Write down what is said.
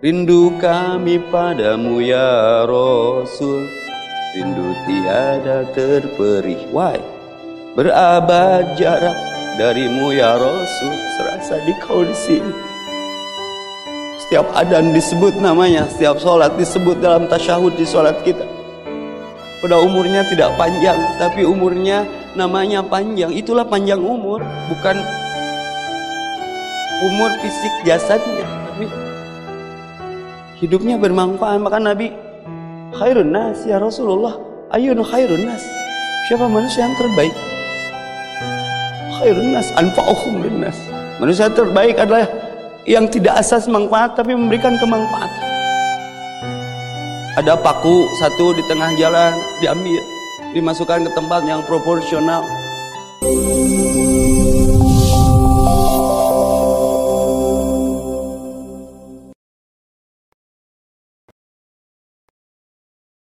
Rindu kami padamu ya Rasul. Rindu tiada terperih. Why? Berabad jarak darimu ya Rasul. Serasa di kau di sini. Setiap adan disebut namanya Setiap sholat disebut dalam tasyahud di sholat kita. Pada umurnya tidak panjang Tapi umurnya namanya panjang. Itulah panjang umur Bukan umur fisik jasadnya hidupnya bermanfaat. Maka Nabi khairun nas ya Rasulullah. Ayun khairun nas. Siapa manusia yang terbaik? Khairun nas anfa'uhum linnas manusia terbaik adalah yang tidak asas manfaat tapi memberikan kemanfaatan ada paku satu di tengah jalan diambil dimasukkan ke tempat yang proporsional